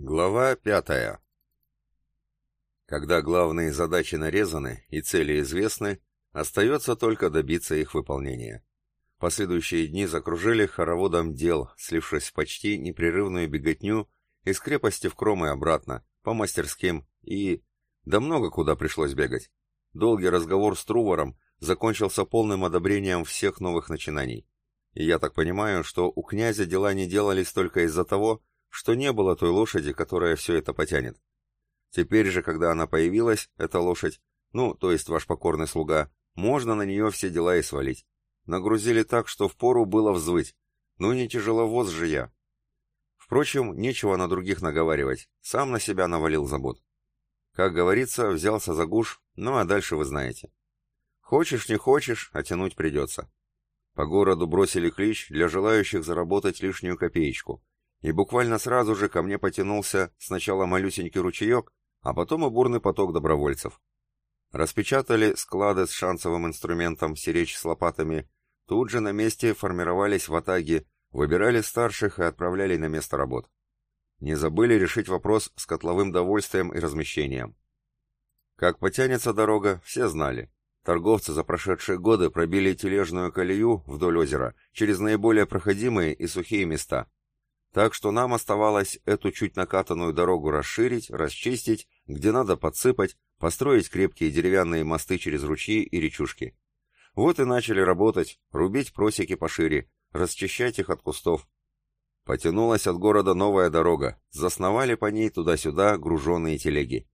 Глава пятая. Когда главные задачи нарезаны и цели известны, остается только добиться их выполнения. Последующие дни закружили хороводом дел, слившись в почти непрерывную беготню из крепости в Кром и обратно, по мастерским и... Да много куда пришлось бегать. Долгий разговор с Трувором закончился полным одобрением всех новых начинаний. И я так понимаю, что у князя дела не делались только из-за того, что не было той лошади, которая все это потянет. Теперь же, когда она появилась, эта лошадь, ну, то есть ваш покорный слуга, можно на нее все дела и свалить. Нагрузили так, что впору было взвыть. Ну, не тяжеловоз же я. Впрочем, нечего на других наговаривать, сам на себя навалил забот. Как говорится, взялся за гуш, ну а дальше вы знаете. Хочешь, не хочешь, а тянуть придется. По городу бросили клич для желающих заработать лишнюю копеечку. И буквально сразу же ко мне потянулся сначала малюсенький ручеек, а потом и бурный поток добровольцев. Распечатали склады с шансовым инструментом «Сиречь с лопатами», тут же на месте формировались в атаге, выбирали старших и отправляли на место работ. Не забыли решить вопрос с котловым довольствием и размещением. Как потянется дорога, все знали. Торговцы за прошедшие годы пробили тележную колею вдоль озера через наиболее проходимые и сухие места. Так что нам оставалось эту чуть накатанную дорогу расширить, расчистить, где надо подсыпать, построить крепкие деревянные мосты через ручьи и речушки. Вот и начали работать, рубить просеки пошире, расчищать их от кустов. Потянулась от города новая дорога, засновали по ней туда-сюда груженные телеги.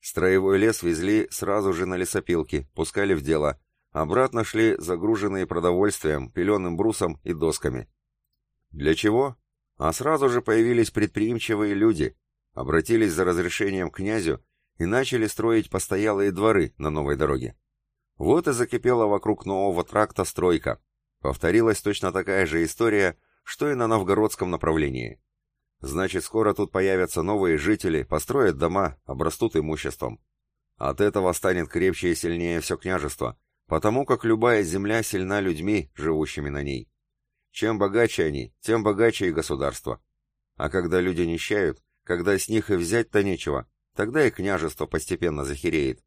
Строевой лес везли сразу же на лесопилки, пускали в дело. Обратно шли загруженные продовольствием, пеленым брусом и досками. Для чего? А сразу же появились предприимчивые люди, обратились за разрешением к князю и начали строить постоялые дворы на новой дороге. Вот и закипела вокруг нового тракта стройка. Повторилась точно такая же история, что и на новгородском направлении. Значит, скоро тут появятся новые жители, построят дома, обрастут имуществом. От этого станет крепче и сильнее все княжество, потому как любая земля сильна людьми, живущими на ней. Чем богаче они, тем богаче и государство. А когда люди нищают, когда с них и взять-то нечего, тогда и княжество постепенно захереет.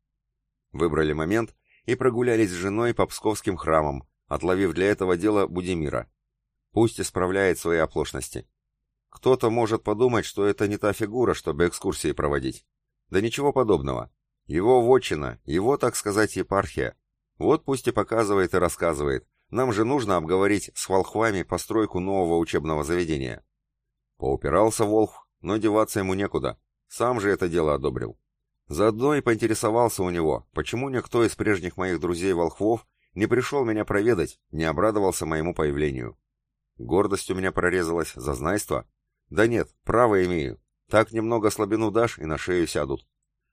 Выбрали момент и прогулялись с женой по псковским храмам, отловив для этого дела Будимира. Пусть исправляет свои оплошности. Кто-то может подумать, что это не та фигура, чтобы экскурсии проводить. Да ничего подобного. Его вотчина, его, так сказать, епархия. Вот пусть и показывает и рассказывает, нам же нужно обговорить с волхвами постройку нового учебного заведения. Поупирался Волх, но деваться ему некуда. Сам же это дело одобрил. Заодно и поинтересовался у него, почему никто из прежних моих друзей-волхвов не пришел меня проведать, не обрадовался моему появлению. Гордость у меня прорезалась, зазнайство. Да нет, право имею. Так немного слабину дашь и на шею сядут.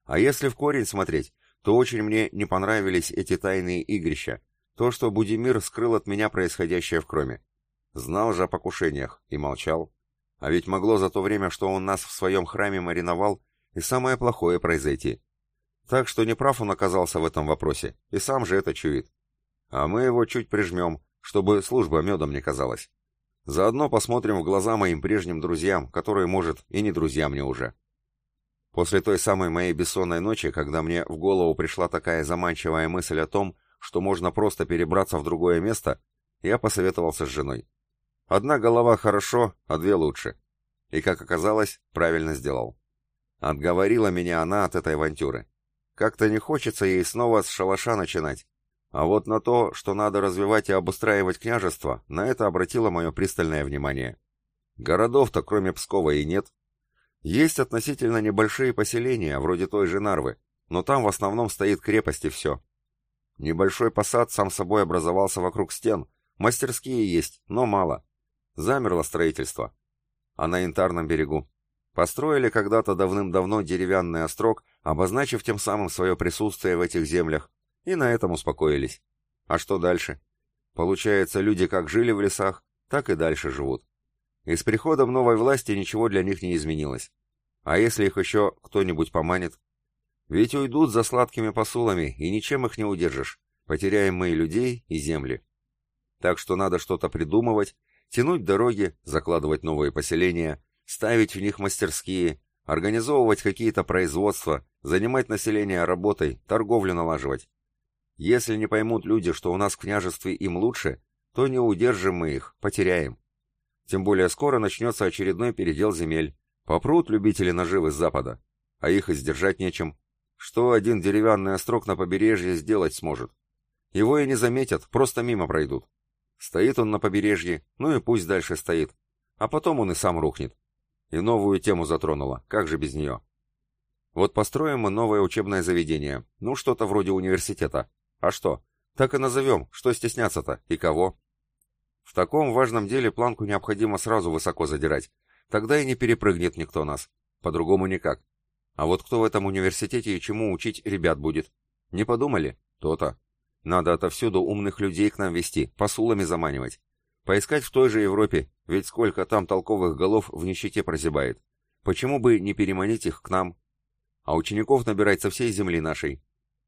А если в корень смотреть, то очень мне не понравились эти тайные игрища, то, что Будимир скрыл от меня происходящее в Кроме. Знал же о покушениях и молчал. А ведь могло за то время, что он нас в своем храме мариновал, и самое плохое произойти. Так что неправ он оказался в этом вопросе, и сам же это чует. А мы его чуть прижмем, чтобы служба медом не казалась. Заодно посмотрим в глаза моим прежним друзьям, которые, может, и не друзья мне уже. После той самой моей бессонной ночи, когда мне в голову пришла такая заманчивая мысль о том, что можно просто перебраться в другое место, я посоветовался с женой. Одна голова хорошо, а две лучше. И, как оказалось, правильно сделал. Отговорила меня она от этой авантюры. Как-то не хочется ей снова с шалаша начинать. А вот на то, что надо развивать и обустраивать княжество, на это обратило мое пристальное внимание. Городов-то кроме Пскова и нет. Есть относительно небольшие поселения, вроде той же Нарвы, но там в основном стоит крепость и все. Небольшой посад сам собой образовался вокруг стен. Мастерские есть, но мало. Замерло строительство. А на Янтарном берегу? Построили когда-то давным-давно деревянный острог, обозначив тем самым свое присутствие в этих землях, и на этом успокоились. А что дальше? Получается, люди как жили в лесах, так и дальше живут. И с приходом новой власти ничего для них не изменилось. А если их еще кто-нибудь поманит? Ведь уйдут за сладкими посулами, и ничем их не удержишь. Потеряем мы и людей, и земли. Так что надо что-то придумывать, тянуть дороги, закладывать новые поселения, ставить в них мастерские, организовывать какие-то производства, занимать население работой, торговлю налаживать. Если не поймут люди, что у нас в княжестве им лучше, то не удержим мы их, потеряем. Тем более скоро начнется очередной передел земель. Попрут любители наживы с запада, а их и сдержать нечем. Что один деревянный острог на побережье сделать сможет? Его и не заметят, просто мимо пройдут. Стоит он на побережье, ну и пусть дальше стоит. А потом он и сам рухнет. И новую тему затронула, как же без нее? Вот построим мы новое учебное заведение, ну что-то вроде университета. А что? Так и назовем, что стесняться-то и кого? В таком важном деле планку необходимо сразу высоко задирать. Тогда и не перепрыгнет никто нас. По-другому никак. А вот кто в этом университете и чему учить ребят будет? Не подумали? То-то. Надо отовсюду умных людей к нам вести, посулами заманивать. Поискать в той же Европе, ведь сколько там толковых голов в нищете прозябает. Почему бы не переманить их к нам? А учеников набирать со всей земли нашей.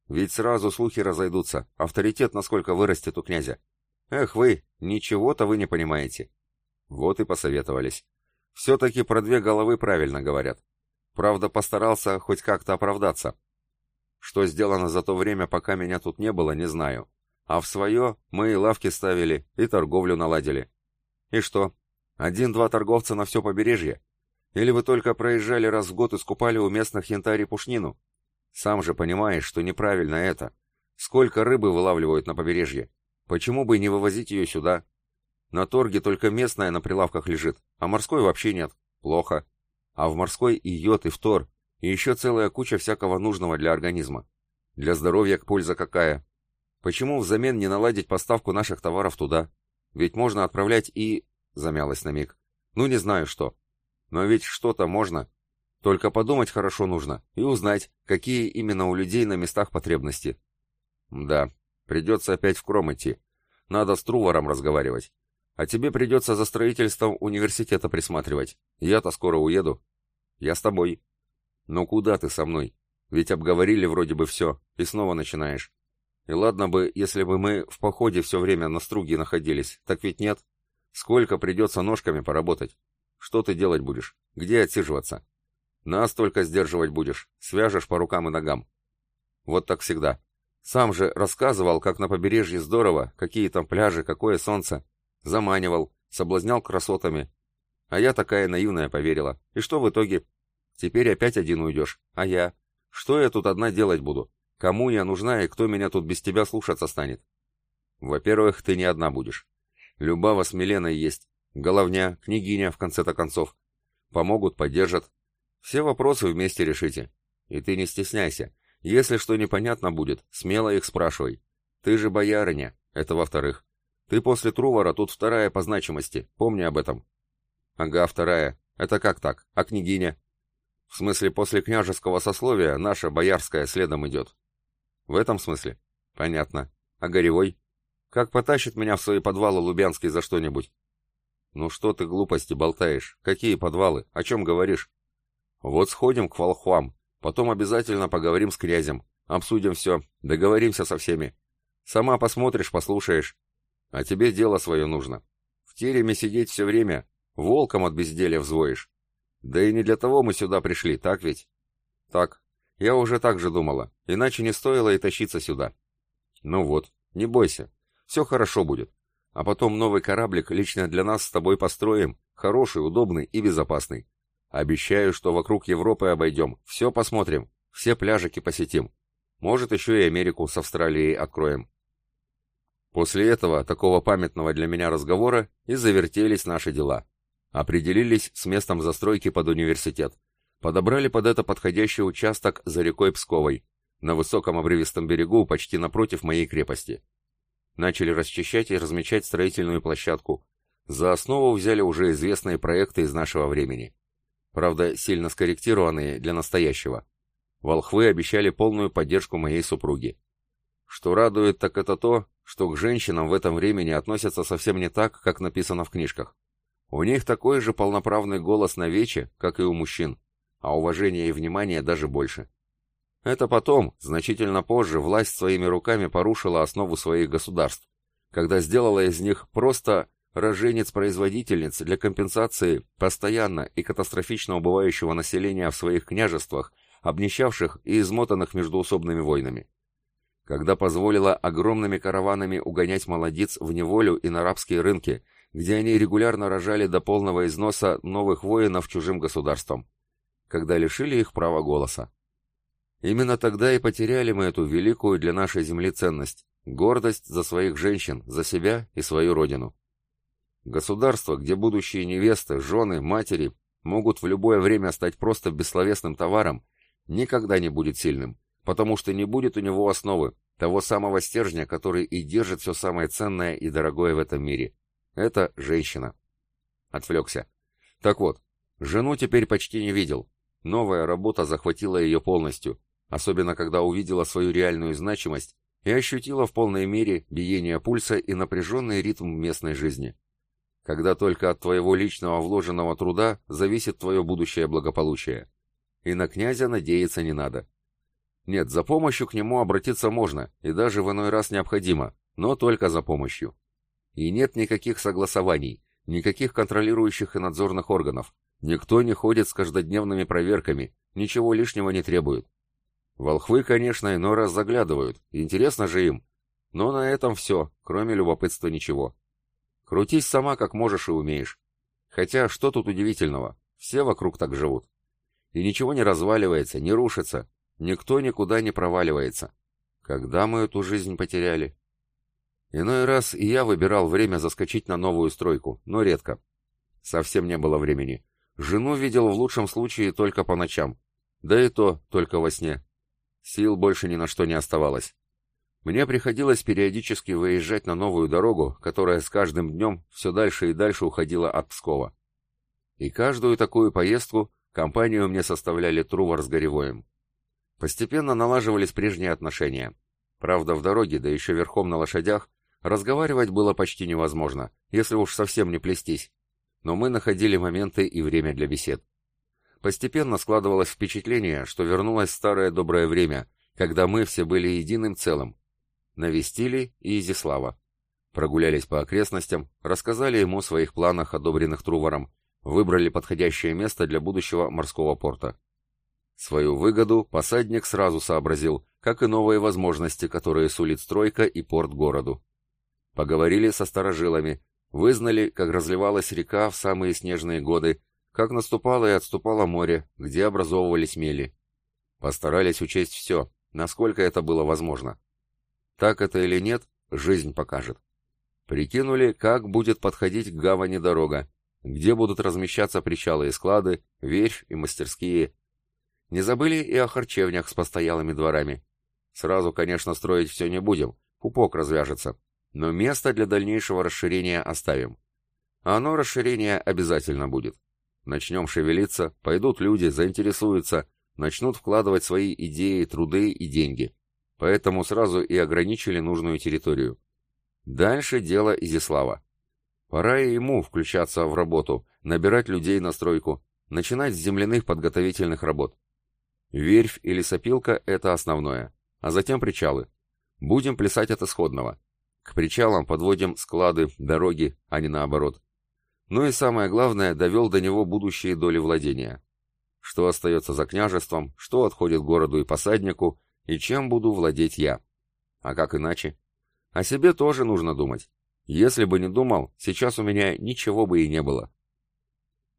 Ведь сразу слухи разойдутся, авторитет насколько вырастет у князя. Эх вы, ничего-то вы не понимаете. Вот и посоветовались. Все-таки про две головы правильно говорят. Правда, постарался хоть как-то оправдаться. Что сделано за то время, пока меня тут не было, не знаю. А в свое мы и лавки ставили, и торговлю наладили. И что? Один-два торговца на все побережье? Или вы только проезжали раз в год и скупали у местных янтарь и пушнину? Сам же понимаешь, что неправильно это. Сколько рыбы вылавливают на побережье? Почему бы не вывозить ее сюда? На торге только местная на прилавках лежит, а морской вообще нет. Плохо. А в морской и йод, и фтор, и еще целая куча всякого нужного для организма. Для здоровья польза какая? Почему взамен не наладить поставку наших товаров туда? Ведь можно отправлять и... Замялась на миг. Ну, не знаю что. Но ведь что-то можно. Только подумать хорошо нужно и узнать, какие именно у людей на местах потребности. Да, Придется опять в Кром идти. Надо с Трувором разговаривать. А тебе придется за строительством университета присматривать. Я-то скоро уеду. Я с тобой. Но куда ты со мной? Ведь обговорили вроде бы все, и снова начинаешь. И ладно бы, если бы мы в походе все время на струге находились, так ведь нет. Сколько придется ножками поработать? Что ты делать будешь? Где отсиживаться? Нас только сдерживать будешь, свяжешь по рукам и ногам. Вот так всегда. Сам же рассказывал, как на побережье здорово, какие там пляжи, какое солнце. Заманивал, соблазнял красотами. А я такая наивная поверила. И что в итоге? Теперь опять один уйдешь. А я? Что я тут одна делать буду? Кому я нужна и кто меня тут без тебя слушаться станет? Во-первых, ты не одна будешь. Любава с Миленой есть. Головня, княгиня, в конце-то концов. Помогут, поддержат. Все вопросы вместе решите. И ты не стесняйся. Если что непонятно будет, смело их спрашивай. Ты же боярыня, это во-вторых. Ты после Трувора тут вторая по значимости, помни об этом. Ага, вторая. Это как так? А княгиня? В смысле, после княжеского сословия наша боярская следом идет. В этом смысле? Понятно. А Горевой? Как потащит меня в свои подвалы Лубянский за что-нибудь? Ну что ты глупости болтаешь? Какие подвалы? О чем говоришь? Вот сходим к волхвам, Потом обязательно поговорим с князем, обсудим все, договоримся со всеми. Сама посмотришь, послушаешь. А тебе дело свое нужно. В тереме сидеть все время, волком от безделия взвоишь. Да и не для того мы сюда пришли, так ведь? Так. Я уже так же думала, иначе не стоило и тащиться сюда. Ну вот, не бойся, все хорошо будет. А потом новый кораблик лично для нас с тобой построим, хороший, удобный и безопасный. Обещаю, что вокруг Европы обойдем, все посмотрим, все пляжики посетим. Может, еще и Америку с Австралией откроем. После этого, такого памятного для меня разговора, и завертелись наши дела. Определились с местом застройки под университет. Подобрали под это подходящий участок за рекой Псковой, на высоком обрывистом берегу, почти напротив моей крепости. Начали расчищать и размечать строительную площадку. За основу взяли уже известные проекты из нашего времени правда, сильно скорректированные для настоящего. Волхвы обещали полную поддержку моей супруги. Что радует, так это то, что к женщинам в этом времени относятся совсем не так, как написано в книжках. У них такой же полноправный голос на вече, как и у мужчин, а уважения и внимания даже больше. Это потом, значительно позже, власть своими руками порушила основу своих государств, когда сделала из них просто роженец-производительниц для компенсации постоянно и катастрофично убывающего населения в своих княжествах, обнищавших и измотанных междуусобными войнами. Когда позволила огромными караванами угонять молодец в неволю и на рабские рынки, где они регулярно рожали до полного износа новых воинов чужим государствам. Когда лишили их права голоса. Именно тогда и потеряли мы эту великую для нашей земли ценность – гордость за своих женщин, за себя и свою родину. Государство, где будущие невесты, жены, матери могут в любое время стать просто бессловесным товаром, никогда не будет сильным, потому что не будет у него основы, того самого стержня, который и держит все самое ценное и дорогое в этом мире. Это женщина. Отвлекся. Так вот, жену теперь почти не видел. Новая работа захватила ее полностью, особенно когда увидела свою реальную значимость и ощутила в полной мере биение пульса и напряженный ритм местной жизни когда только от твоего личного вложенного труда зависит твое будущее благополучие. И на князя надеяться не надо. Нет, за помощью к нему обратиться можно, и даже в иной раз необходимо, но только за помощью. И нет никаких согласований, никаких контролирующих и надзорных органов. Никто не ходит с каждодневными проверками, ничего лишнего не требует. Волхвы, конечно, иной раз заглядывают, интересно же им. Но на этом все, кроме любопытства ничего. Крутись сама, как можешь и умеешь. Хотя, что тут удивительного? Все вокруг так живут. И ничего не разваливается, не рушится. Никто никуда не проваливается. Когда мы эту жизнь потеряли? Иной раз и я выбирал время заскочить на новую стройку, но редко. Совсем не было времени. Жену видел в лучшем случае только по ночам. Да и то только во сне. Сил больше ни на что не оставалось. Мне приходилось периодически выезжать на новую дорогу, которая с каждым днем все дальше и дальше уходила от Пскова. И каждую такую поездку компанию мне составляли Трувор с Горевоем. Постепенно налаживались прежние отношения. Правда, в дороге, да еще верхом на лошадях, разговаривать было почти невозможно, если уж совсем не плестись. Но мы находили моменты и время для бесед. Постепенно складывалось впечатление, что вернулось старое доброе время, когда мы все были единым целым, навестили и Изислава. Прогулялись по окрестностям, рассказали ему о своих планах, одобренных Трувором, выбрали подходящее место для будущего морского порта. Свою выгоду посадник сразу сообразил, как и новые возможности, которые сулит стройка и порт городу. Поговорили со старожилами, вызнали, как разливалась река в самые снежные годы, как наступало и отступало море, где образовывались мели. Постарались учесть все, насколько это было возможно. Так это или нет, жизнь покажет. Прикинули, как будет подходить к гавани дорога, где будут размещаться причалы и склады, верфь и мастерские. Не забыли и о харчевнях с постоялыми дворами. Сразу, конечно, строить все не будем, пупок развяжется, но место для дальнейшего расширения оставим. А оно расширение обязательно будет. Начнем шевелиться, пойдут люди, заинтересуются, начнут вкладывать свои идеи, труды и деньги поэтому сразу и ограничили нужную территорию. Дальше дело Изислава. Пора и ему включаться в работу, набирать людей на стройку, начинать с земляных подготовительных работ. Верфь или сопилка – это основное, а затем причалы. Будем плясать от исходного. К причалам подводим склады, дороги, а не наоборот. Ну и самое главное, довел до него будущие доли владения. Что остается за княжеством, что отходит городу и посаднику, и чем буду владеть я. А как иначе? О себе тоже нужно думать. Если бы не думал, сейчас у меня ничего бы и не было.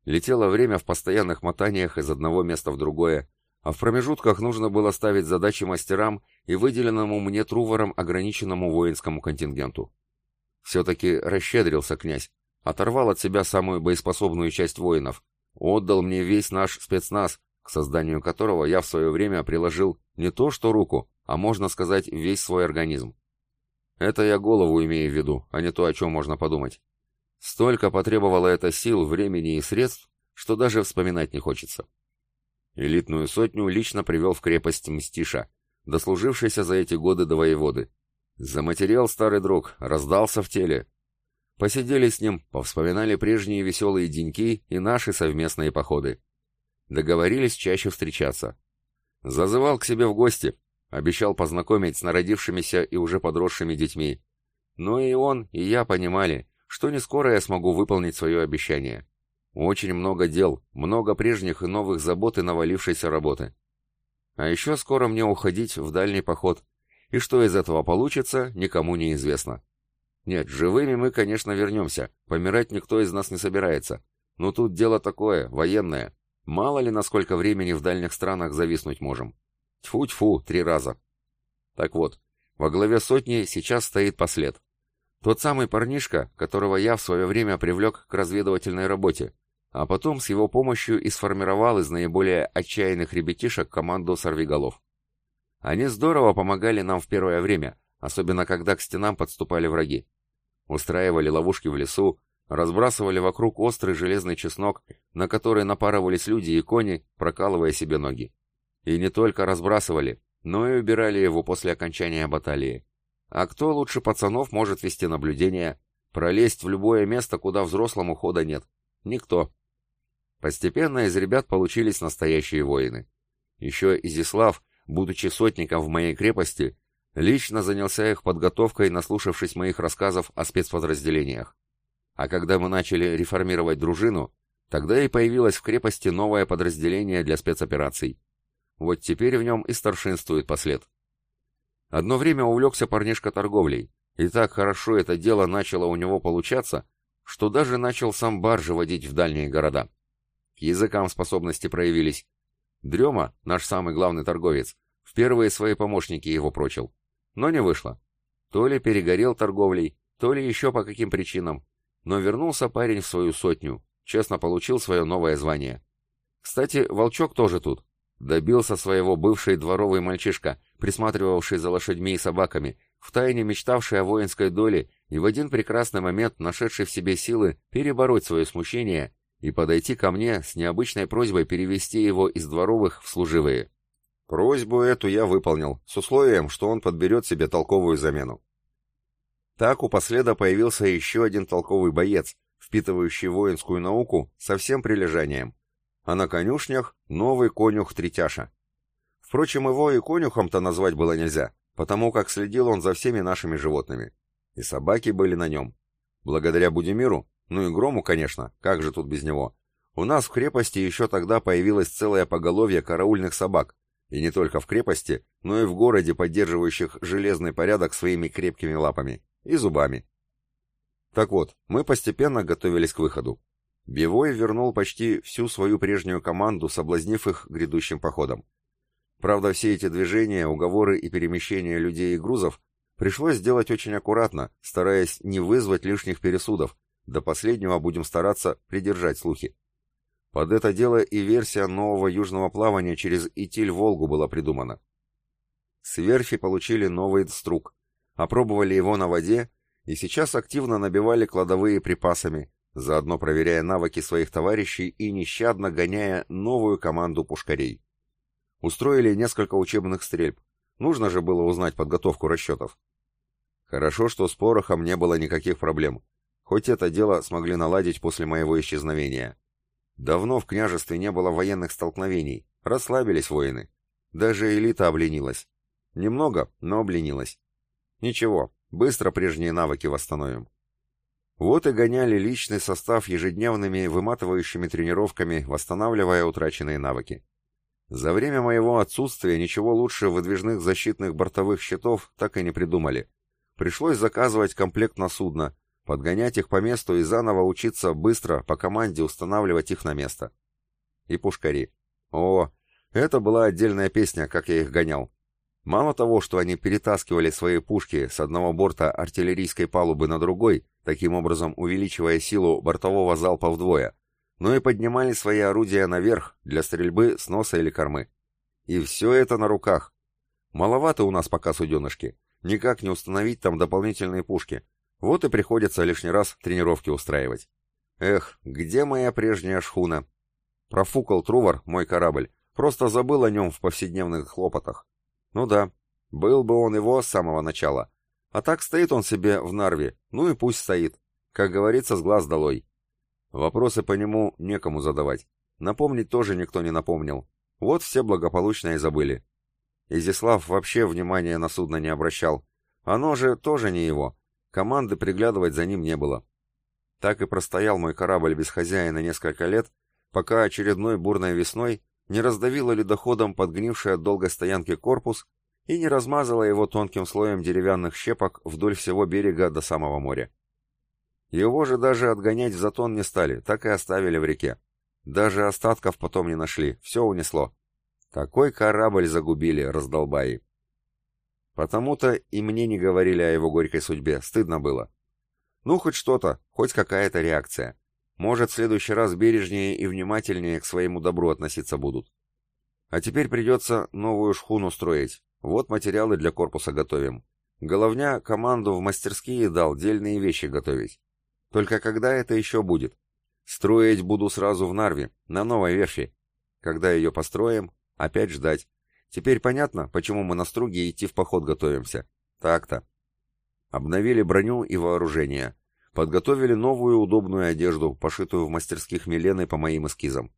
Летело время в постоянных мотаниях из одного места в другое, а в промежутках нужно было ставить задачи мастерам и выделенному мне Трувором ограниченному воинскому контингенту. Все-таки расщедрился князь, оторвал от себя самую боеспособную часть воинов, отдал мне весь наш спецназ, к созданию которого я в свое время приложил не то что руку, а можно сказать весь свой организм. Это я голову имею в виду, а не то, о чем можно подумать. Столько потребовало это сил, времени и средств, что даже вспоминать не хочется. Элитную сотню лично привел в крепость Мстиша, дослужившийся за эти годы до воеводы. Заматериал старый друг, раздался в теле. Посидели с ним, повспоминали прежние веселые деньки и наши совместные походы. Договорились чаще встречаться. Зазывал к себе в гости, обещал познакомить с народившимися и уже подросшими детьми. Но и он, и я понимали, что не скоро я смогу выполнить свое обещание. Очень много дел, много прежних и новых забот и навалившейся работы. А еще скоро мне уходить в дальний поход, и что из этого получится, никому не известно. Нет, живыми мы, конечно, вернемся, помирать никто из нас не собирается. Но тут дело такое, военное. Мало ли на сколько времени в дальних странах зависнуть можем. Тьфу-тьфу, три раза. Так вот, во главе сотни сейчас стоит послед. Тот самый парнишка, которого я в свое время привлек к разведывательной работе, а потом с его помощью и сформировал из наиболее отчаянных ребятишек команду сорвиголов. Они здорово помогали нам в первое время, особенно когда к стенам подступали враги. Устраивали ловушки в лесу, разбрасывали вокруг острый железный чеснок, на который напарывались люди и кони, прокалывая себе ноги. И не только разбрасывали, но и убирали его после окончания баталии. А кто лучше пацанов может вести наблюдение, пролезть в любое место, куда взрослому хода нет? Никто. Постепенно из ребят получились настоящие воины. Еще Изислав, будучи сотником в моей крепости, лично занялся их подготовкой, наслушавшись моих рассказов о спецподразделениях. А когда мы начали реформировать дружину, тогда и появилось в крепости новое подразделение для спецопераций. Вот теперь в нем и старшинствует послед. Одно время увлекся парнишка торговлей, и так хорошо это дело начало у него получаться, что даже начал сам баржи водить в дальние города. К языкам способности проявились. Дрема, наш самый главный торговец, в первые свои помощники его прочил. Но не вышло. То ли перегорел торговлей, то ли еще по каким причинам. Но вернулся парень в свою сотню, честно получил свое новое звание. Кстати, Волчок тоже тут. Добился своего бывший дворовый мальчишка, присматривавший за лошадьми и собаками, втайне мечтавший о воинской доле и в один прекрасный момент нашедший в себе силы перебороть свое смущение и подойти ко мне с необычной просьбой перевести его из дворовых в служивые. Просьбу эту я выполнил, с условием, что он подберет себе толковую замену. Так у последа появился еще один толковый боец, впитывающий воинскую науку со всем прилежанием. А на конюшнях новый конюх Третяша. Впрочем, его и конюхом-то назвать было нельзя, потому как следил он за всеми нашими животными. И собаки были на нем. Благодаря Будимиру ну и Грому, конечно, как же тут без него. У нас в крепости еще тогда появилось целое поголовье караульных собак, и не только в крепости, но и в городе, поддерживающих железный порядок своими крепкими лапами и зубами. Так вот, мы постепенно готовились к выходу. Бивой вернул почти всю свою прежнюю команду, соблазнив их грядущим походом. Правда, все эти движения, уговоры и перемещения людей и грузов пришлось сделать очень аккуратно, стараясь не вызвать лишних пересудов, до последнего будем стараться придержать слухи. Под это дело и версия нового южного плавания через Итиль-Волгу была придумана. С верфи получили новый струк, опробовали его на воде и сейчас активно набивали кладовые припасами, заодно проверяя навыки своих товарищей и нещадно гоняя новую команду пушкарей. Устроили несколько учебных стрельб. Нужно же было узнать подготовку расчетов. Хорошо, что с порохом не было никаких проблем. Хоть это дело смогли наладить после моего исчезновения. Давно в княжестве не было военных столкновений, расслабились воины. Даже элита обленилась. Немного, но обленилась. Ничего, быстро прежние навыки восстановим. Вот и гоняли личный состав ежедневными выматывающими тренировками, восстанавливая утраченные навыки. За время моего отсутствия ничего лучше выдвижных защитных бортовых щитов так и не придумали. Пришлось заказывать комплект на судно, подгонять их по месту и заново учиться быстро по команде устанавливать их на место. И пушкари. О, это была отдельная песня, как я их гонял. Мало того, что они перетаскивали свои пушки с одного борта артиллерийской палубы на другой, таким образом увеличивая силу бортового залпа вдвое, но и поднимали свои орудия наверх для стрельбы с носа или кормы. И все это на руках. Маловато у нас пока суденышки. Никак не установить там дополнительные пушки. Вот и приходится лишний раз тренировки устраивать. Эх, где моя прежняя шхуна? Профукал Трувор, мой корабль. Просто забыл о нем в повседневных хлопотах. Ну да, был бы он его с самого начала. А так стоит он себе в Нарве, ну и пусть стоит. Как говорится, с глаз долой. Вопросы по нему некому задавать. Напомнить тоже никто не напомнил. Вот все благополучно и забыли. Изяслав вообще внимания на судно не обращал. Оно же тоже не его. Команды приглядывать за ним не было. Так и простоял мой корабль без хозяина несколько лет, пока очередной бурной весной не раздавило ледоходом подгнивший от долгой стоянки корпус и не размазало его тонким слоем деревянных щепок вдоль всего берега до самого моря. Его же даже отгонять в затон не стали, так и оставили в реке. Даже остатков потом не нашли, все унесло. Такой корабль загубили, раздолбаи. Потому-то и мне не говорили о его горькой судьбе, стыдно было. Ну, хоть что-то, хоть какая-то реакция. Может, в следующий раз бережнее и внимательнее к своему добру относиться будут. А теперь придется новую шхуну строить. Вот материалы для корпуса готовим. Головня команду в мастерские дал дельные вещи готовить. Только когда это еще будет? Строить буду сразу в Нарве, на новой верфи. Когда ее построим, опять ждать. Теперь понятно, почему мы на струге идти в поход готовимся. Так-то. Обновили броню и вооружение. Подготовили новую удобную одежду, пошитую в мастерских Милены по моим эскизам.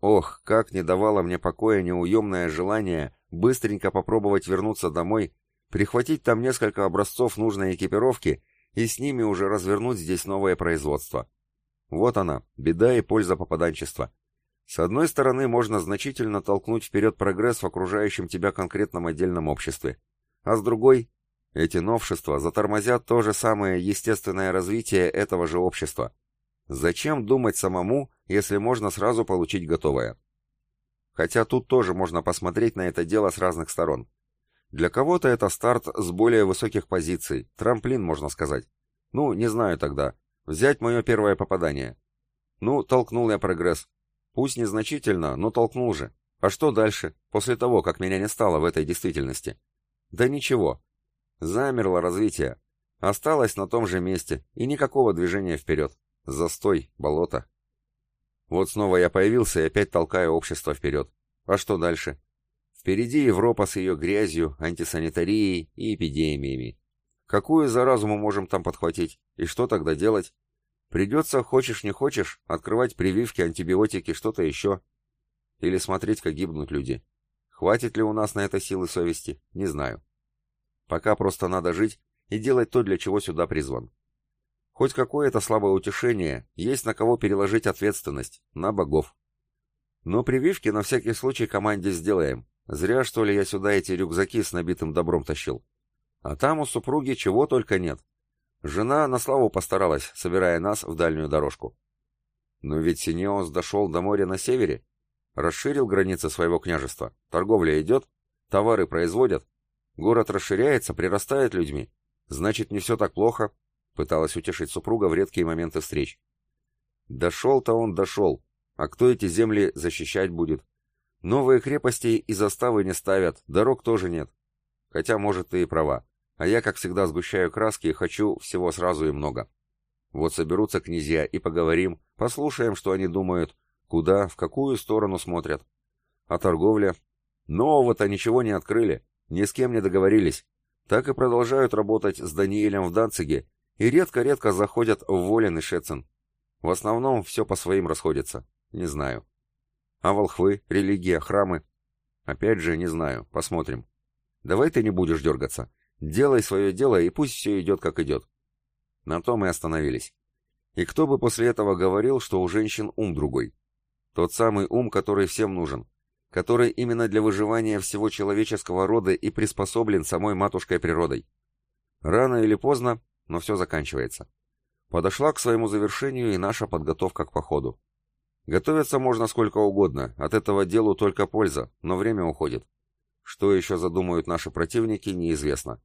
Ох, как не давало мне покоя неуемное желание быстренько попробовать вернуться домой, прихватить там несколько образцов нужной экипировки и с ними уже развернуть здесь новое производство. Вот она, беда и польза попаданчества. С одной стороны, можно значительно толкнуть вперед прогресс в окружающем тебя конкретном отдельном обществе, а с другой эти новшества затормозят то же самое естественное развитие этого же общества. Зачем думать самому, если можно сразу получить готовое? Хотя тут тоже можно посмотреть на это дело с разных сторон. Для кого-то это старт с более высоких позиций, трамплин, можно сказать. Ну, не знаю тогда. Взять мое первое попадание. Ну, толкнул я прогресс. Пусть незначительно, но толкнул же. А что дальше, после того, как меня не стало в этой действительности? Да ничего, Замерло развитие. Осталось на том же месте, и никакого движения вперед. Застой, болото. Вот снова я появился и опять толкаю общество вперед. А что дальше? Впереди Европа с ее грязью, антисанитарией и эпидемиями. Какую заразу мы можем там подхватить? И что тогда делать? Придется, хочешь не хочешь, открывать прививки, антибиотики, что-то еще. Или смотреть, как гибнут люди. Хватит ли у нас на это силы совести? Не знаю. Пока просто надо жить и делать то, для чего сюда призван. Хоть какое-то слабое утешение, есть на кого переложить ответственность, на богов. Но прививки на всякий случай команде сделаем. Зря, что ли, я сюда эти рюкзаки с набитым добром тащил. А там у супруги чего только нет. Жена на славу постаралась, собирая нас в дальнюю дорожку. Но ведь Синеос дошел до моря на севере, расширил границы своего княжества, торговля идет, товары производят, Город расширяется, прирастает людьми. Значит, не все так плохо, пыталась утешить супруга в редкие моменты встреч. Дошел-то он дошел, а кто эти земли защищать будет? Новые крепости и заставы не ставят, дорог тоже нет. Хотя, может, ты и права. А я, как всегда, сгущаю краски и хочу всего сразу и много. Вот соберутся князья и поговорим, послушаем, что они думают, куда, в какую сторону смотрят. А торговля? Нового-то ничего не открыли. Ни с кем не договорились. Так и продолжают работать с Даниэлем в Данциге и редко-редко заходят в Волен и Шецен. В основном все по своим расходится. Не знаю. А волхвы, религия, храмы? Опять же, не знаю. Посмотрим. Давай ты не будешь дергаться. Делай свое дело, и пусть все идет, как идет. На том и остановились. И кто бы после этого говорил, что у женщин ум другой? Тот самый ум, который всем нужен который именно для выживания всего человеческого рода и приспособлен самой матушкой природой. Рано или поздно, но все заканчивается. Подошла к своему завершению и наша подготовка к походу. Готовиться можно сколько угодно, от этого делу только польза, но время уходит. Что еще задумают наши противники, неизвестно.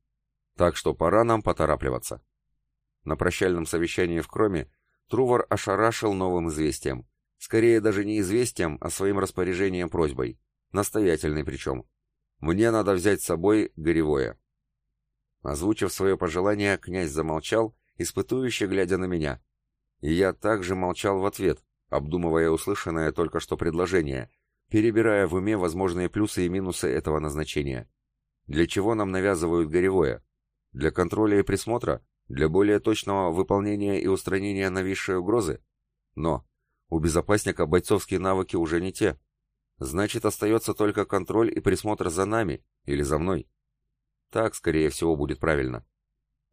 Так что пора нам поторапливаться. На прощальном совещании в Кроме Трувор ошарашил новым известием. Скорее даже не известием, а своим распоряжением просьбой. Настоятельной причем. Мне надо взять с собой горевое. Озвучив свое пожелание, князь замолчал, испытующе глядя на меня. И я также молчал в ответ, обдумывая услышанное только что предложение, перебирая в уме возможные плюсы и минусы этого назначения. Для чего нам навязывают горевое? Для контроля и присмотра? Для более точного выполнения и устранения нависшей угрозы? Но у безопасника бойцовские навыки уже не те. Значит, остается только контроль и присмотр за нами или за мной. Так, скорее всего, будет правильно.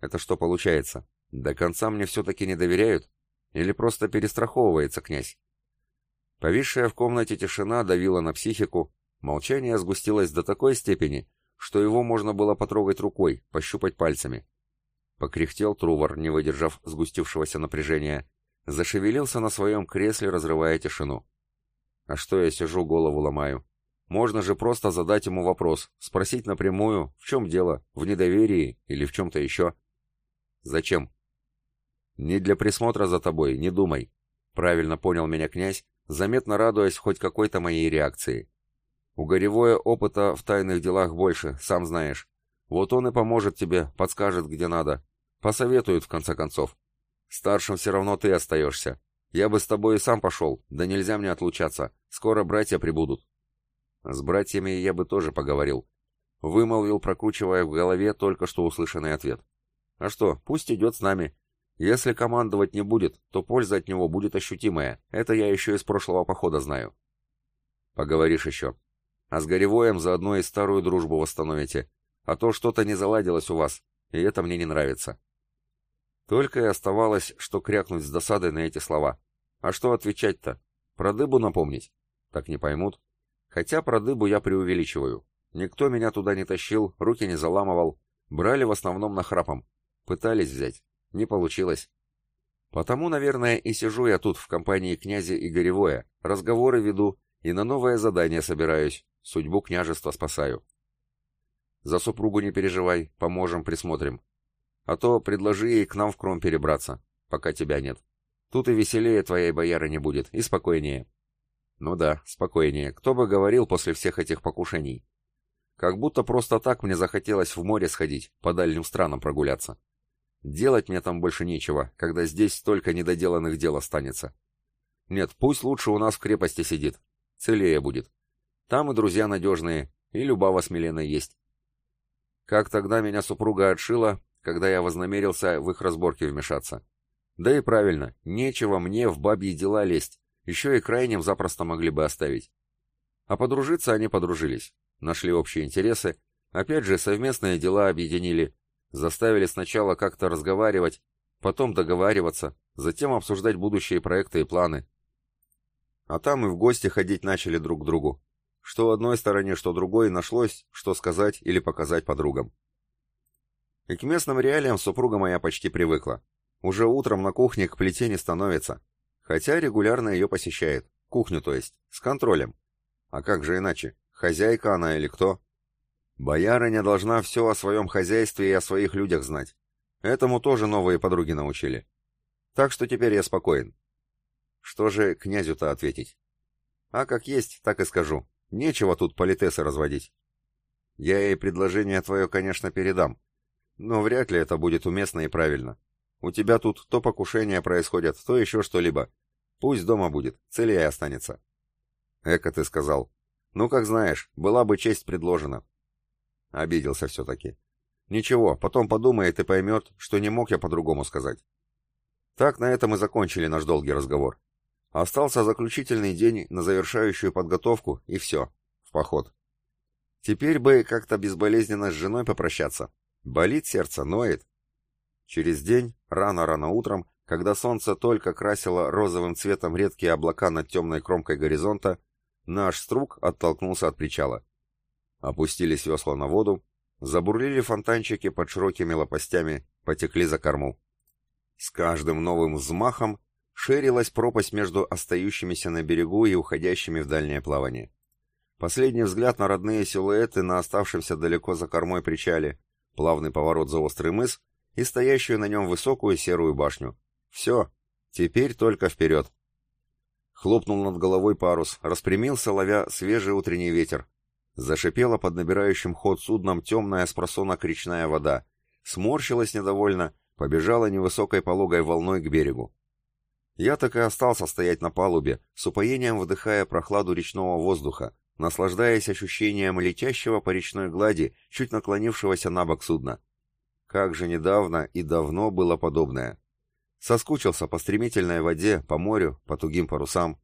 Это что получается? До конца мне все-таки не доверяют? Или просто перестраховывается князь? Повисшая в комнате тишина давила на психику, молчание сгустилось до такой степени, что его можно было потрогать рукой, пощупать пальцами. Покряхтел Трувор, не выдержав сгустившегося напряжения, зашевелился на своем кресле, разрывая тишину. А что я сижу, голову ломаю? Можно же просто задать ему вопрос, спросить напрямую, в чем дело, в недоверии или в чем-то еще. Зачем? Не для присмотра за тобой, не думай. Правильно понял меня князь, заметно радуясь хоть какой-то моей реакции. У Горевое опыта в тайных делах больше, сам знаешь. Вот он и поможет тебе, подскажет, где надо. Посоветует, в конце концов. Старшим все равно ты остаешься. Я бы с тобой и сам пошел, да нельзя мне отлучаться. Скоро братья прибудут. С братьями я бы тоже поговорил. Вымолвил, прокручивая в голове только что услышанный ответ. А что, пусть идет с нами. Если командовать не будет, то польза от него будет ощутимая. Это я еще из прошлого похода знаю. Поговоришь еще. А с Горевоем заодно и старую дружбу восстановите. А то что-то не заладилось у вас, и это мне не нравится. Только и оставалось, что крякнуть с досадой на эти слова. А что отвечать-то? Про дыбу напомнить? Так не поймут. Хотя про дыбу я преувеличиваю. Никто меня туда не тащил, руки не заламывал. Брали в основном нахрапом. Пытались взять. Не получилось. Потому, наверное, и сижу я тут в компании князя Игоревоя, разговоры веду и на новое задание собираюсь, судьбу княжества спасаю. За супругу не переживай, поможем, присмотрим. А то предложи ей к нам в кром перебраться, пока тебя нет. Тут и веселее твоей бояры не будет, и спокойнее. Ну да, спокойнее. Кто бы говорил после всех этих покушений? Как будто просто так мне захотелось в море сходить, по дальним странам прогуляться. Делать мне там больше нечего, когда здесь столько недоделанных дел останется. Нет, пусть лучше у нас в крепости сидит. Целее будет. Там и друзья надежные, и Любава с Миленой есть. Как тогда меня супруга отшила, когда я вознамерился в их разборки вмешаться. Да и правильно, нечего мне в бабьи дела лезть, еще и крайним запросто могли бы оставить. А подружиться они подружились, нашли общие интересы, опять же совместные дела объединили, заставили сначала как-то разговаривать, потом договариваться, затем обсуждать будущие проекты и планы. А там и в гости ходить начали друг к другу. Что одной стороне, что другой нашлось, что сказать или показать подругам. И к местным реалиям супруга моя почти привыкла. Уже утром на кухне к плите не становится, Хотя регулярно ее посещает. Кухню, то есть. С контролем. А как же иначе? Хозяйка она или кто? Боярыня должна все о своем хозяйстве и о своих людях знать. Этому тоже новые подруги научили. Так что теперь я спокоен. Что же князю-то ответить? А как есть, так и скажу. Нечего тут политесы разводить. Я ей предложение твое, конечно, передам. Но вряд ли это будет уместно и правильно. У тебя тут то покушения происходят, то еще что-либо. Пусть дома будет, целее останется. Эка ты сказал. Ну, как знаешь, была бы честь предложена. Обиделся все-таки. Ничего, потом подумает и поймет, что не мог я по-другому сказать. Так на этом и закончили наш долгий разговор. Остался заключительный день на завершающую подготовку, и все, в поход. Теперь бы как-то безболезненно с женой попрощаться. Болит сердце, ноет, Через день, рано-рано утром, когда солнце только красило розовым цветом редкие облака над темной кромкой горизонта, наш струк оттолкнулся от причала. Опустились весла на воду, забурлили фонтанчики под широкими лопастями, потекли за корму. С каждым новым взмахом ширилась пропасть между остающимися на берегу и уходящими в дальнее плавание. Последний взгляд на родные силуэты на оставшемся далеко за кормой причале, плавный поворот за острый мыс — и стоящую на нем высокую серую башню. Все, теперь только вперед. Хлопнул над головой парус, распрямился, ловя свежий утренний ветер. Зашипела под набирающим ход судном темная спросонок речная вода. Сморщилась недовольно, побежала невысокой пологой волной к берегу. Я так и остался стоять на палубе, с упоением вдыхая прохладу речного воздуха, наслаждаясь ощущением летящего по речной глади, чуть наклонившегося на бок судна. Как же недавно и давно было подобное. Соскучился по стремительной воде, по морю, по тугим парусам.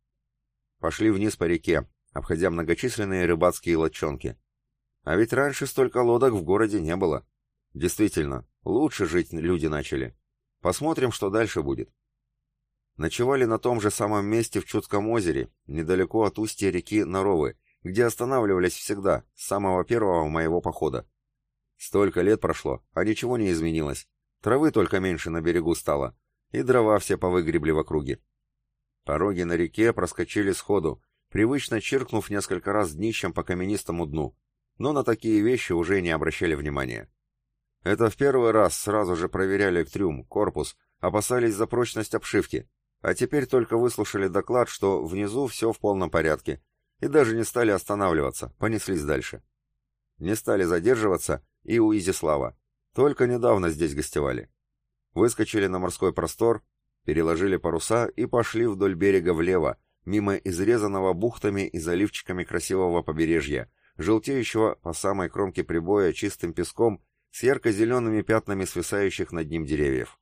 Пошли вниз по реке, обходя многочисленные рыбацкие лодчонки. А ведь раньше столько лодок в городе не было. Действительно, лучше жить люди начали. Посмотрим, что дальше будет. Ночевали на том же самом месте в Чудском озере, недалеко от устья реки Наровы, где останавливались всегда, с самого первого моего похода. Столько лет прошло, а ничего не изменилось. Травы только меньше на берегу стало, и дрова все повыгребли в округе. Пороги на реке проскочили сходу, привычно чиркнув несколько раз днищем по каменистому дну, но на такие вещи уже не обращали внимания. Это в первый раз сразу же проверяли трюм, корпус, опасались за прочность обшивки, а теперь только выслушали доклад, что внизу все в полном порядке, и даже не стали останавливаться, понеслись дальше. Не стали задерживаться и у Изислава. Только недавно здесь гостевали. Выскочили на морской простор, переложили паруса и пошли вдоль берега влево, мимо изрезанного бухтами и заливчиками красивого побережья, желтеющего по самой кромке прибоя чистым песком с ярко-зелеными пятнами свисающих над ним деревьев.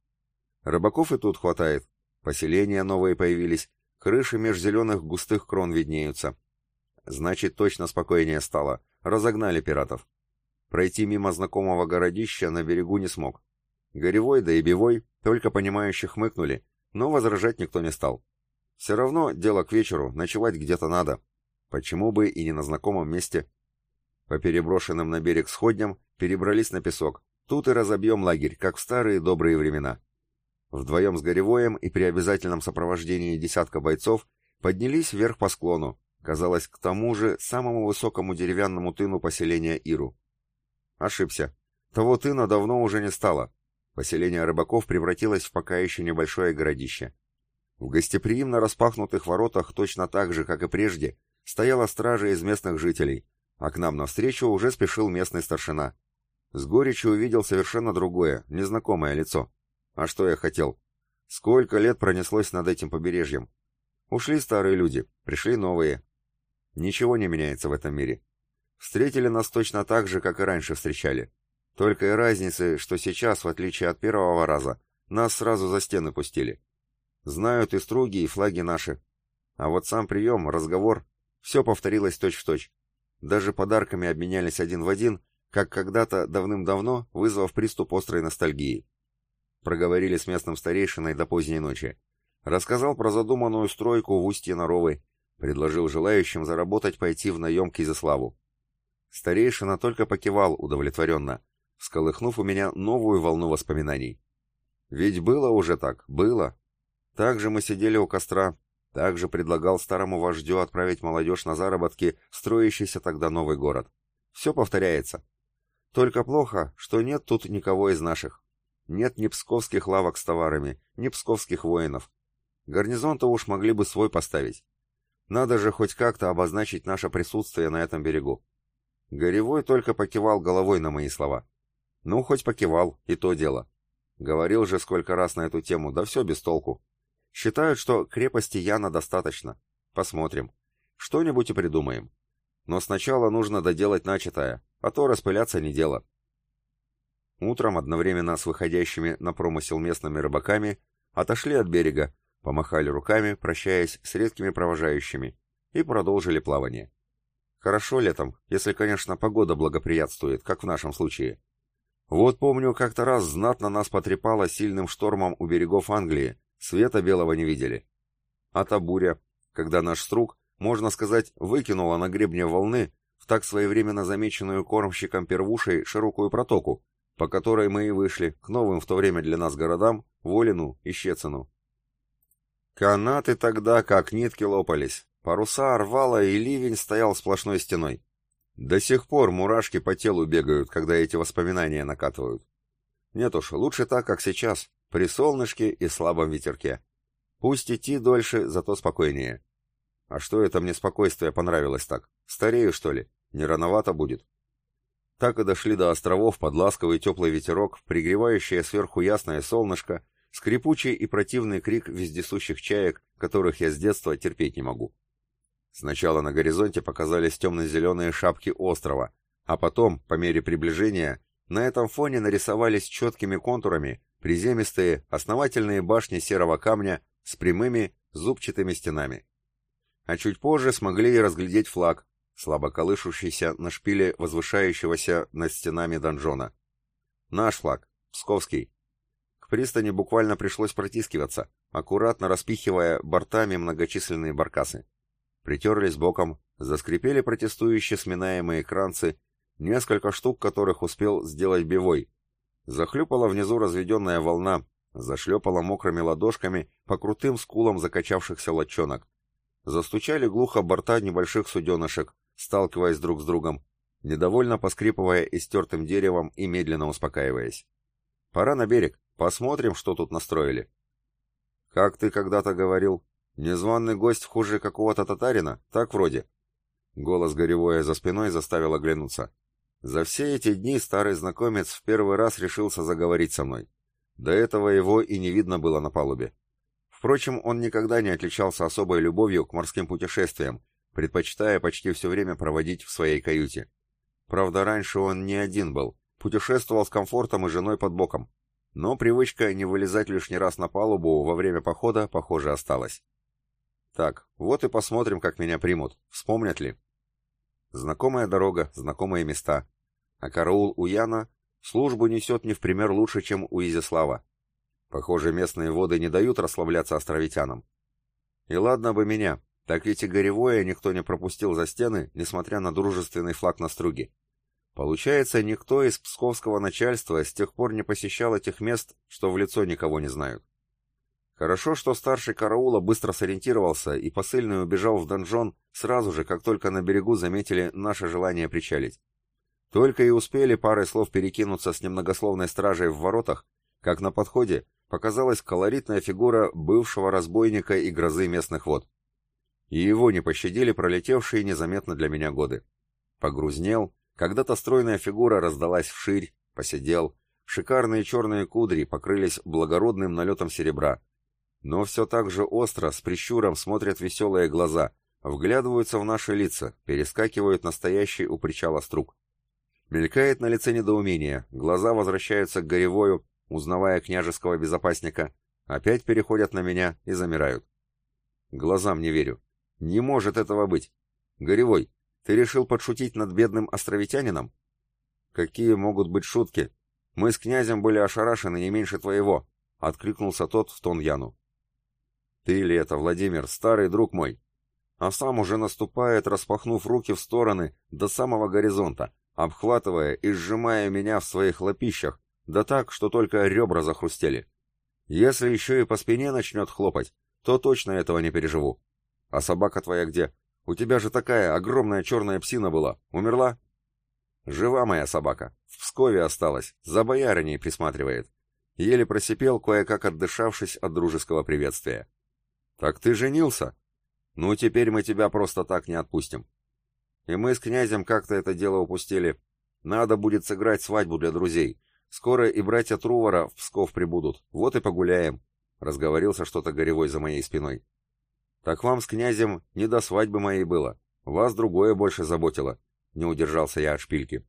Рыбаков и тут хватает. Поселения новые появились, крыши меж зеленых густых крон виднеются. Значит, точно спокойнее стало. Разогнали пиратов. Пройти мимо знакомого городища на берегу не смог. Горевой да и Бивой только понимающе хмыкнули, но возражать никто не стал. Все равно дело к вечеру, ночевать где-то надо. Почему бы и не на знакомом месте? По переброшенным на берег сходням перебрались на песок. Тут и разобьем лагерь, как в старые добрые времена. Вдвоем с Горевоем и при обязательном сопровождении десятка бойцов поднялись вверх по склону, казалось, к тому же самому высокому деревянному тыну поселения Иру. Ошибся. Того тына давно уже не стало. Поселение рыбаков превратилось в пока еще небольшое городище. В гостеприимно распахнутых воротах точно так же, как и прежде, стояла стража из местных жителей, а к нам навстречу уже спешил местный старшина. С горечью увидел совершенно другое, незнакомое лицо. А что я хотел? Сколько лет пронеслось над этим побережьем? Ушли старые люди, пришли новые. Ничего не меняется в этом мире. Встретили нас точно так же, как и раньше встречали. Только и разницы, что сейчас, в отличие от первого раза, нас сразу за стены пустили. Знают и струги, и флаги наши. А вот сам прием, разговор, все повторилось точь-в-точь. Точь. Даже подарками обменялись один в один, как когда-то давным-давно, вызвав приступ острой ностальгии. Проговорили с местным старейшиной до поздней ночи. Рассказал про задуманную стройку в устье Наровой, предложил желающим заработать пойти в наем к Изяславу. Старейшина только покивал удовлетворенно, всколыхнув у меня новую волну воспоминаний. Ведь было уже так, было. Так же мы сидели у костра, также предлагал старому вождю отправить молодежь на заработки в строящийся тогда новый город. Все повторяется. Только плохо, что нет тут никого из наших. Нет ни псковских лавок с товарами, ни псковских воинов. Гарнизон-то уж могли бы свой поставить. Надо же хоть как-то обозначить наше присутствие на этом берегу. Горевой только покивал головой на мои слова. Ну, хоть покивал, и то дело. Говорил же сколько раз на эту тему, да все без толку. Считают, что крепости Яна достаточно. Посмотрим. Что-нибудь и придумаем. Но сначала нужно доделать начатое, а то распыляться не дело. Утром одновременно с выходящими на промысел местными рыбаками отошли от берега, помахали руками, прощаясь с редкими провожающими, и продолжили плавание. Хорошо летом, если, конечно, погода благоприятствует, как в нашем случае. Вот помню, как-то раз знатно нас потрепало сильным штормом у берегов Англии, света белого не видели. А та буря, когда наш струк, можно сказать, выкинула на гребне волны в так своевременно замеченную кормщиком первушей широкую протоку, по которой мы и вышли к новым в то время для нас городам Волину и Щецину. Канаты тогда как нитки лопались, паруса рвало и ливень стоял сплошной стеной. До сих пор мурашки по телу бегают, когда эти воспоминания накатывают. Нет уж, лучше так, как сейчас, при солнышке и слабом ветерке. Пусть идти дольше, зато спокойнее. А что это мне спокойствие понравилось так? Старею, что ли? Не рановато будет? Так и дошли до островов под ласковый теплый ветерок, пригревающее сверху ясное солнышко, скрипучий и противный крик вездесущих чаек, которых я с детства терпеть не могу. Сначала на горизонте показались темно-зеленые шапки острова, а потом, по мере приближения, на этом фоне нарисовались четкими контурами приземистые, основательные башни серого камня с прямыми, зубчатыми стенами. А чуть позже смогли и разглядеть флаг, слабо колышущийся на шпиле возвышающегося над стенами донжона. Наш флаг, псковский. К пристани буквально пришлось протискиваться, аккуратно распихивая бортами многочисленные баркасы. Притерлись боком, заскрипели протестующие сминаемые кранцы, несколько штук которых успел сделать бивой. Захлюпала внизу разведенная волна, зашлепала мокрыми ладошками по крутым скулам закачавшихся лодчонок. Застучали глухо борта небольших суденышек, сталкиваясь друг с другом, недовольно поскрипывая истертым деревом и медленно успокаиваясь. «Пора на берег, посмотрим, что тут настроили». «Как ты когда-то говорил, незваный гость хуже какого-то татарина, так вроде?» Голос горевое за спиной заставил оглянуться. За все эти дни старый знакомец в первый раз решился заговорить со мной. До этого его и не видно было на палубе. Впрочем, он никогда не отличался особой любовью к морским путешествиям, предпочитая почти все время проводить в своей каюте. Правда, раньше он не один был, путешествовал с комфортом и женой под боком. Но привычка не вылезать лишний раз на палубу во время похода, похоже, осталась. Так, вот и посмотрим, как меня примут. Вспомнят ли? Знакомая дорога, знакомые места. А караул у Яна службу несет не в пример лучше, чем у Изяслава. Похоже, местные воды не дают расслабляться островитянам. И ладно бы меня, так ведь и горевое никто не пропустил за стены, несмотря на дружественный флаг на струге. Получается, никто из псковского начальства с тех пор не посещал этих мест, что в лицо никого не знают. Хорошо, что старший караула быстро сориентировался, и посыльный убежал в донжон сразу же, как только на берегу заметили наше желание причалить. Только и успели парой слов перекинуться с немногословной стражей в воротах, как на подходе показалась колоритная фигура бывшего разбойника и грозы местных вод. И его не пощадили пролетевшие незаметно для меня годы. Погрузнел, когда-то стройная фигура раздалась вширь, посидел, шикарные черные кудри покрылись благородным налетом серебра. Но все так же остро, с прищуром смотрят веселые глаза, вглядываются в наши лица, перескакивают настоящий у причала струк. Мелькает на лице недоумение, глаза возвращаются к горевою, узнавая княжеского безопасника, опять переходят на меня и замирают. Глазам не верю. Не может этого быть. Горевой, ты решил подшутить над бедным островитянином? Какие могут быть шутки? Мы с князем были ошарашены не меньше твоего, откликнулся тот в тон Яну. Ты ли это, Владимир, старый друг мой? А сам уже наступает, распахнув руки в стороны до самого горизонта, обхватывая и сжимая меня в своих лапищах, да так, что только ребра захрустели. Если еще и по спине начнет хлопать, то точно этого не переживу. А собака твоя где? У тебя же такая огромная черная псина была. Умерла? Жива моя собака. В Пскове осталась. За боярыней присматривает. Еле просипел, кое-как отдышавшись от дружеского приветствия. Так ты женился? Ну, теперь мы тебя просто так не отпустим. И мы с князем как-то это дело упустили. Надо будет сыграть свадьбу для друзей. Скоро и братья Трувора в Псков прибудут. Вот и погуляем. Разговорился что-то горевой за моей спиной. Так вам с князем не до свадьбы моей было. Вас другое больше заботило. Не удержался я от шпильки.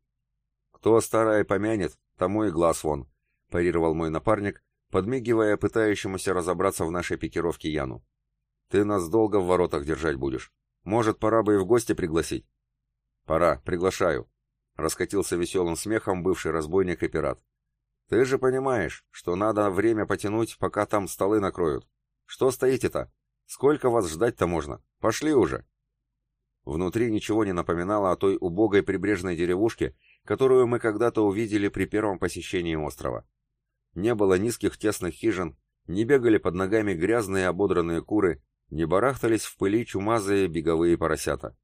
Кто старое помянет, тому и глаз вон, парировал мой напарник, подмигивая пытающемуся разобраться в нашей пикировке Яну. Ты нас долго в воротах держать будешь. Может, пора бы и в гости пригласить? Пора, приглашаю. Раскатился веселым смехом бывший разбойник и пират. Ты же понимаешь, что надо время потянуть, пока там столы накроют. Что стоите-то? Сколько вас ждать-то можно? Пошли уже!» Внутри ничего не напоминало о той убогой прибрежной деревушке, которую мы когда-то увидели при первом посещении острова. Не было низких тесных хижин, не бегали под ногами грязные ободранные куры, не барахтались в пыли чумазые беговые поросята.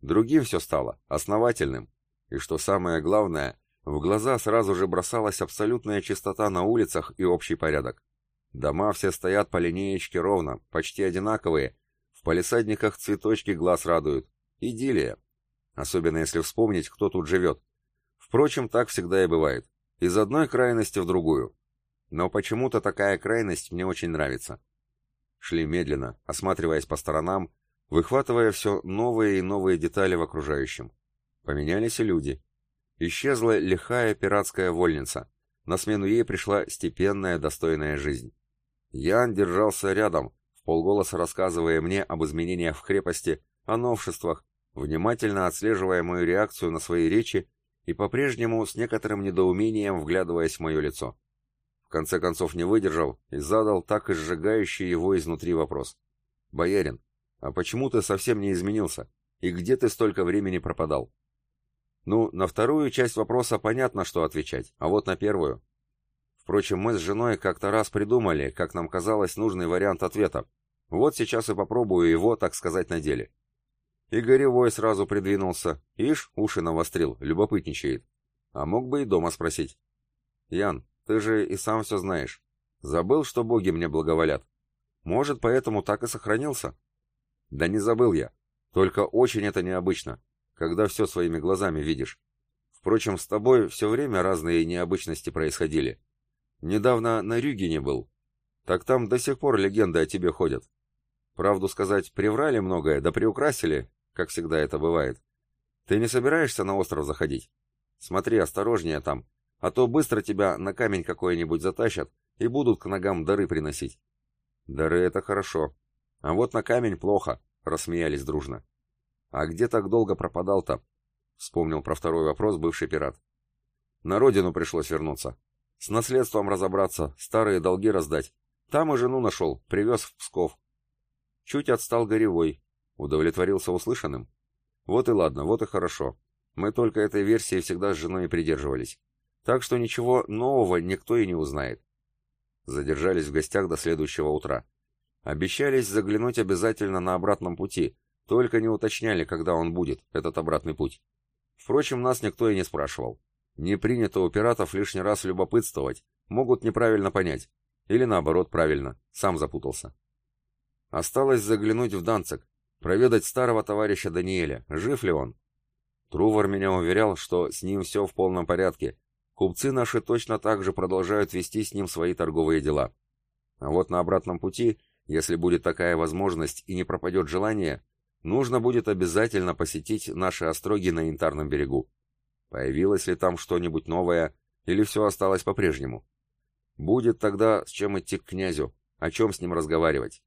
Другим все стало, основательным. И что самое главное, в глаза сразу же бросалась абсолютная чистота на улицах и общий порядок. Дома все стоят по линеечке ровно, почти одинаковые. В палисадниках цветочки глаз радуют. Идиллия. Особенно если вспомнить, кто тут живет. Впрочем, так всегда и бывает. Из одной крайности в другую. Но почему-то такая крайность мне очень нравится. Шли медленно, осматриваясь по сторонам, выхватывая все новые и новые детали в окружающем. Поменялись и люди. Исчезла лихая пиратская вольница. На смену ей пришла степенная, достойная жизнь. Ян держался рядом, в полголоса рассказывая мне об изменениях в крепости, о новшествах, внимательно отслеживая мою реакцию на свои речи и по-прежнему с некоторым недоумением вглядываясь в мое лицо. В конце концов не выдержал и задал так и сжигающий его изнутри вопрос. «Боярин, а почему ты совсем не изменился? И где ты столько времени пропадал?» Ну, на вторую часть вопроса понятно, что отвечать, а вот на первую. Впрочем, мы с женой как-то раз придумали, как нам казалось, нужный вариант ответа. Вот сейчас и попробую его, так сказать, на деле. И Горевой сразу придвинулся. Ишь, уши навострил, любопытничает. А мог бы и дома спросить. «Ян, ты же и сам все знаешь. Забыл, что боги мне благоволят? Может, поэтому так и сохранился?» «Да не забыл я. Только очень это необычно, когда все своими глазами видишь. Впрочем, с тобой все время разные необычности происходили. Недавно на Рюгене был. Так там до сих пор легенды о тебе ходят. Правду сказать, приврали многое, да приукрасили, как всегда это бывает. Ты не собираешься на остров заходить? Смотри, осторожнее там, а то быстро тебя на камень какой-нибудь затащат и будут к ногам дары приносить. Дары — это хорошо. А вот на камень плохо, — рассмеялись дружно. А где так долго пропадал-то? Вспомнил про второй вопрос бывший пират. На родину пришлось вернуться. С наследством разобраться, старые долги раздать. Там и жену нашел, привез в Псков. Чуть отстал Горевой, удовлетворился услышанным. Вот и ладно, вот и хорошо. Мы только этой версии всегда с женой придерживались. Так что ничего нового никто и не узнает. Задержались в гостях до следующего утра. Обещались заглянуть обязательно на обратном пути, только не уточняли, когда он будет, этот обратный путь. Впрочем, нас никто и не спрашивал. Не принято у пиратов лишний раз любопытствовать, могут неправильно понять. Или наоборот, правильно, сам запутался. Осталось заглянуть в Данцик, проведать старого товарища Даниэля, жив ли он. Трувор меня уверял, что с ним все в полном порядке, Купцы наши точно так же продолжают вести с ним свои торговые дела. А вот на обратном пути, если будет такая возможность и не пропадет желание, нужно будет обязательно посетить наши остроги на Янтарном берегу. Появилось ли там что-нибудь новое, или все осталось по-прежнему? Будет тогда с чем идти к князю, о чем с ним разговаривать.